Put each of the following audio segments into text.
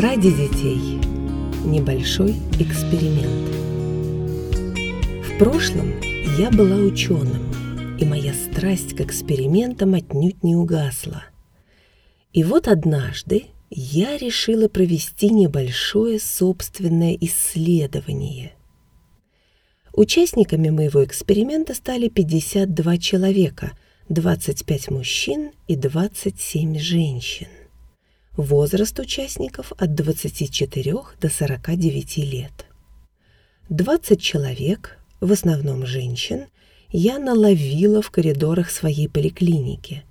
Ради детей. Небольшой эксперимент. В прошлом я была ученым, и моя страсть к экспериментам отнюдь не угасла. И вот однажды я решила провести небольшое собственное исследование. Участниками моего эксперимента стали 52 человека, 25 мужчин и 27 женщин. Возраст участников от 24 до 49 лет. 20 человек, в основном женщин, я наловила в коридорах своей поликлиники.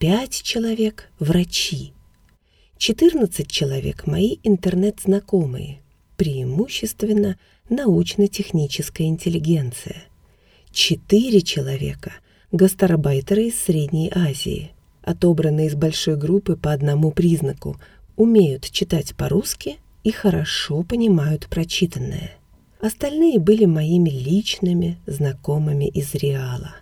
5 человек – врачи. 14 человек – мои интернет-знакомые, преимущественно научно-техническая интеллигенция. 4 человека – гастарбайтеры из Средней Азии – отобранные из большой группы по одному признаку, умеют читать по-русски и хорошо понимают прочитанное. Остальные были моими личными знакомыми из Реала.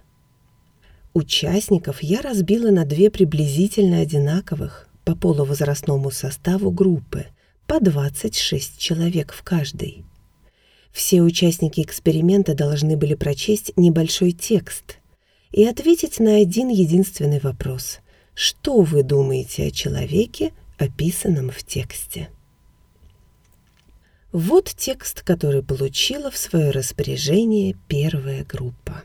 Участников я разбила на две приблизительно одинаковых по полувозрастному составу группы, по 26 человек в каждой. Все участники эксперимента должны были прочесть небольшой текст и ответить на один единственный вопрос. Что вы думаете о человеке, описанном в тексте? Вот текст, который получила в свое распоряжение первая группа.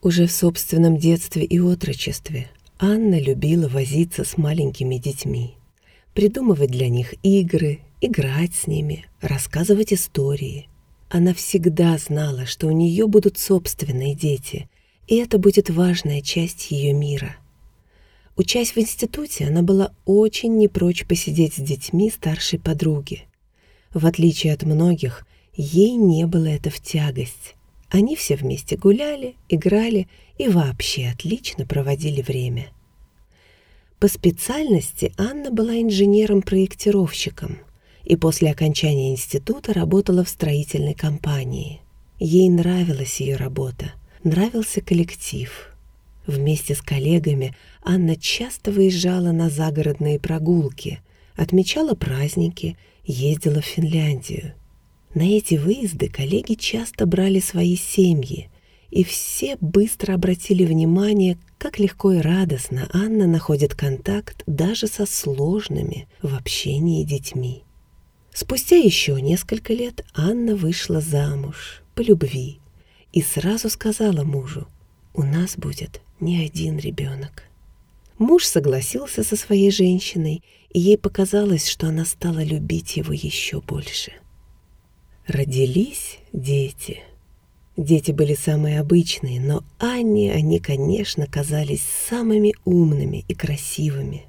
Уже в собственном детстве и отрочестве Анна любила возиться с маленькими детьми, придумывать для них игры, играть с ними, рассказывать истории. Она всегда знала, что у нее будут собственные дети, и это будет важная часть ее мира – Учась в институте, она была очень не прочь посидеть с детьми старшей подруги. В отличие от многих, ей не было это в тягость. Они все вместе гуляли, играли и вообще отлично проводили время. По специальности Анна была инженером-проектировщиком и после окончания института работала в строительной компании. Ей нравилась ее работа, нравился коллектив – Вместе с коллегами Анна часто выезжала на загородные прогулки, отмечала праздники, ездила в Финляндию. На эти выезды коллеги часто брали свои семьи, и все быстро обратили внимание, как легко и радостно Анна находит контакт даже со сложными в общении детьми. Спустя еще несколько лет Анна вышла замуж по любви и сразу сказала мужу, «У нас будет не один ребенок. Муж согласился со своей женщиной, и ей показалось, что она стала любить его еще больше. Родились дети. Дети были самые обычные, но Анне они, конечно, казались самыми умными и красивыми.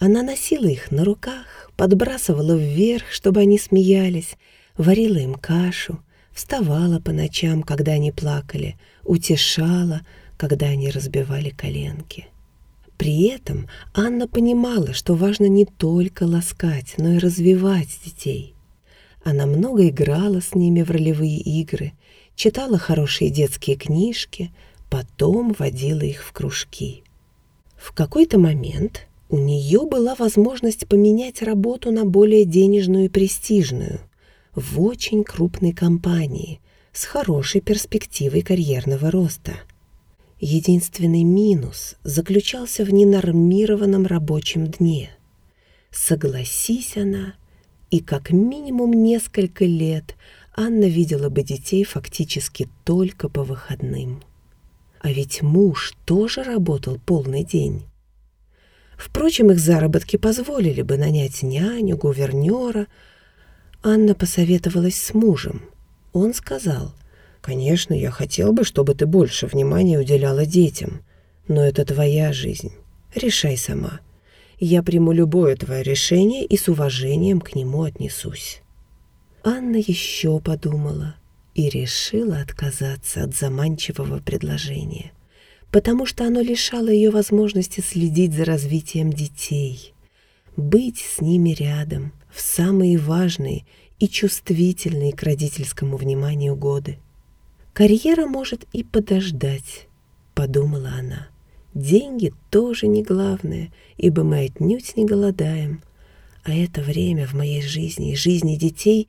Она носила их на руках, подбрасывала вверх, чтобы они смеялись, варила им кашу, вставала по ночам, когда они плакали, утешала, когда они разбивали коленки. При этом Анна понимала, что важно не только ласкать, но и развивать детей. Она много играла с ними в ролевые игры, читала хорошие детские книжки, потом водила их в кружки. В какой-то момент у нее была возможность поменять работу на более денежную и престижную, в очень крупной компании, с хорошей перспективой карьерного роста – Единственный минус заключался в ненормированном рабочем дне. Согласись она, и как минимум несколько лет Анна видела бы детей фактически только по выходным. А ведь муж тоже работал полный день. Впрочем, их заработки позволили бы нанять няню, гувернера. Анна посоветовалась с мужем. Он сказал, Конечно, я хотел бы, чтобы ты больше внимания уделяла детям, но это твоя жизнь. Решай сама. Я приму любое твое решение и с уважением к нему отнесусь. Анна еще подумала и решила отказаться от заманчивого предложения, потому что оно лишало ее возможности следить за развитием детей, быть с ними рядом в самые важные и чувствительные к родительскому вниманию годы. Карьера может и подождать, подумала она. Деньги тоже не главное, ибо мы отнюдь не голодаем. а это время в моей жизни и жизни детей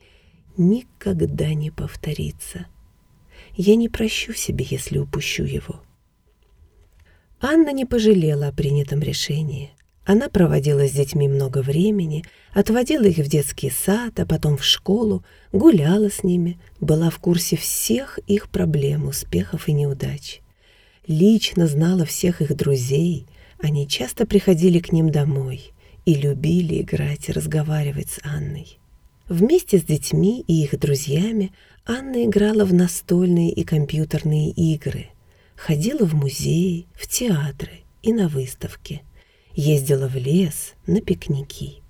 никогда не повторится. Я не прощу себе, если упущу его. Анна не пожалела о принятом решении. Она проводила с детьми много времени, отводила их в детский сад, а потом в школу, гуляла с ними, была в курсе всех их проблем, успехов и неудач. Лично знала всех их друзей, они часто приходили к ним домой и любили играть и разговаривать с Анной. Вместе с детьми и их друзьями Анна играла в настольные и компьютерные игры, ходила в музеи, в театры и на выставки, ездила в лес на пикники.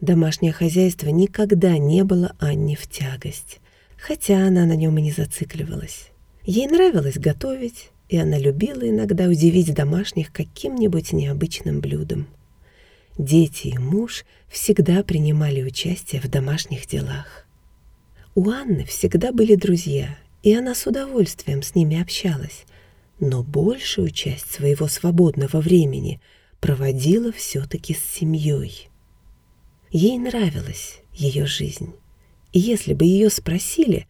Домашнее хозяйство никогда не было Анне в тягость, хотя она на нем и не зацикливалась. Ей нравилось готовить, и она любила иногда удивить домашних каким-нибудь необычным блюдом. Дети и муж всегда принимали участие в домашних делах. У Анны всегда были друзья, и она с удовольствием с ними общалась, но большую часть своего свободного времени проводила все-таки с семьей. Ей нравилась ее жизнь, и если бы ее спросили,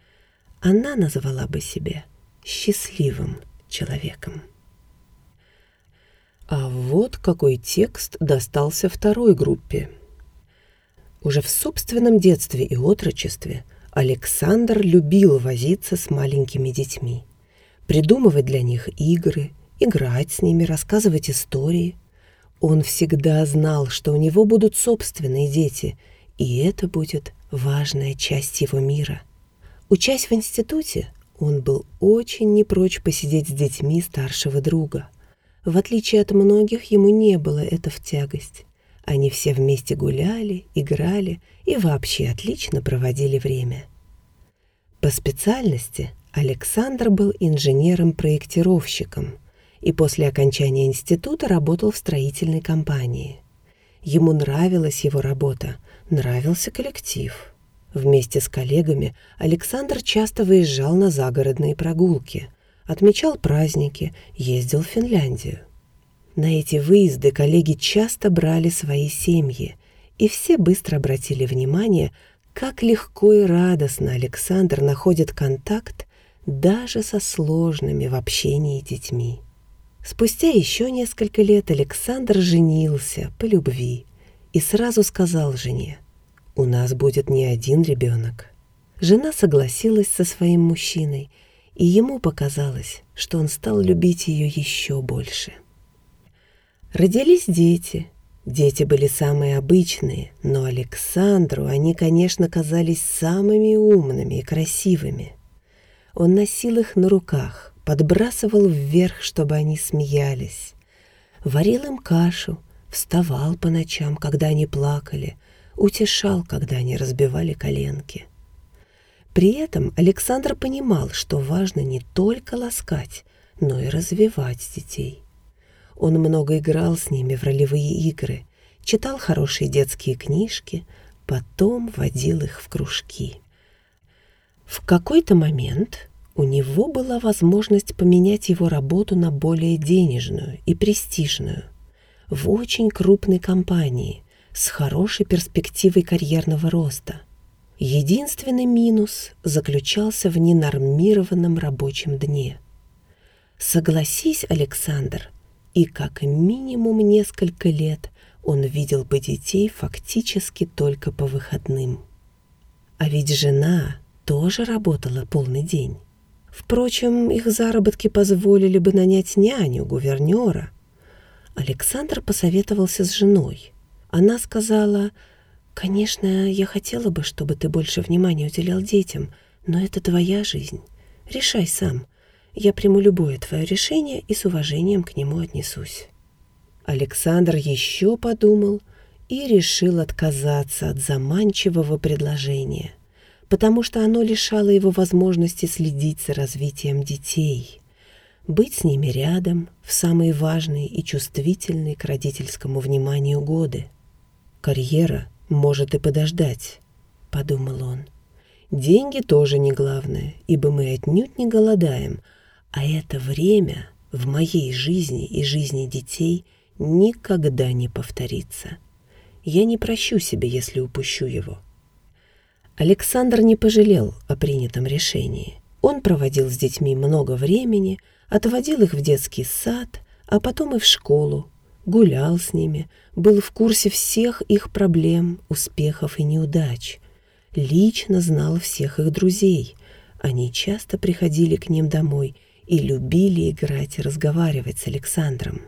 она назвала бы себя счастливым человеком. А вот какой текст достался второй группе. Уже в собственном детстве и отрочестве – Александр любил возиться с маленькими детьми, придумывать для них игры, играть с ними, рассказывать истории. Он всегда знал, что у него будут собственные дети, и это будет важная часть его мира. Учась в институте, он был очень не прочь посидеть с детьми старшего друга. В отличие от многих, ему не было это в тягость. Они все вместе гуляли, играли и вообще отлично проводили время. По специальности Александр был инженером-проектировщиком и после окончания института работал в строительной компании. Ему нравилась его работа, нравился коллектив. Вместе с коллегами Александр часто выезжал на загородные прогулки, отмечал праздники, ездил в Финляндию. На эти выезды коллеги часто брали свои семьи, и все быстро обратили внимание, как легко и радостно Александр находит контакт даже со сложными в общении детьми. Спустя еще несколько лет Александр женился по любви и сразу сказал жене, «У нас будет не один ребенок». Жена согласилась со своим мужчиной, и ему показалось, что он стал любить ее еще больше. Родились дети. Дети были самые обычные, но Александру они, конечно, казались самыми умными и красивыми. Он носил их на руках, подбрасывал вверх, чтобы они смеялись. Варил им кашу, вставал по ночам, когда они плакали, утешал, когда они разбивали коленки. При этом Александр понимал, что важно не только ласкать, но и развивать детей. Он много играл с ними в ролевые игры, читал хорошие детские книжки, потом водил их в кружки. В какой-то момент у него была возможность поменять его работу на более денежную и престижную, в очень крупной компании с хорошей перспективой карьерного роста. Единственный минус заключался в ненормированном рабочем дне. Согласись, Александр, и как минимум несколько лет он видел бы детей фактически только по выходным. А ведь жена тоже работала полный день. Впрочем, их заработки позволили бы нанять няню, гувернера. Александр посоветовался с женой. Она сказала, «Конечно, я хотела бы, чтобы ты больше внимания уделял детям, но это твоя жизнь. Решай сам. Я приму любое твое решение и с уважением к нему отнесусь». Александр еще подумал и решил отказаться от заманчивого предложения, потому что оно лишало его возможности следить за развитием детей, быть с ними рядом в самые важные и чувствительные к родительскому вниманию годы. «Карьера может и подождать», — подумал он. «Деньги тоже не главное, ибо мы отнюдь не голодаем, а это время в моей жизни и жизни детей никогда не повторится. Я не прощу себе, если упущу его. Александр не пожалел о принятом решении. Он проводил с детьми много времени, отводил их в детский сад, а потом и в школу, гулял с ними, был в курсе всех их проблем, успехов и неудач, лично знал всех их друзей. Они часто приходили к ним домой и любили играть и разговаривать с Александром.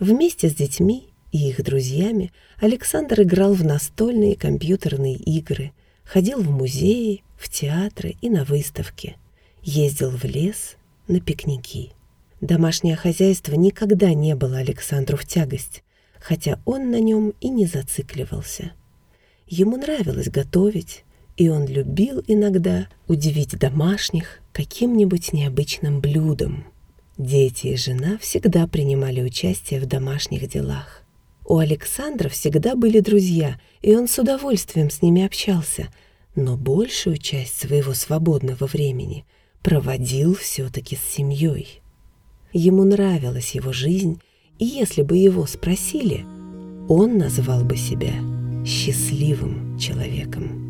Вместе с детьми и их друзьями Александр играл в настольные компьютерные игры, ходил в музеи, в театры и на выставки, ездил в лес на пикники. Домашнее хозяйство никогда не было Александру в тягость, хотя он на нем и не зацикливался. Ему нравилось готовить, и он любил иногда удивить домашних каким-нибудь необычным блюдом. Дети и жена всегда принимали участие в домашних делах. У Александра всегда были друзья, и он с удовольствием с ними общался, но большую часть своего свободного времени проводил все-таки с семьей. Ему нравилась его жизнь, и если бы его спросили, он назвал бы себя счастливым человеком.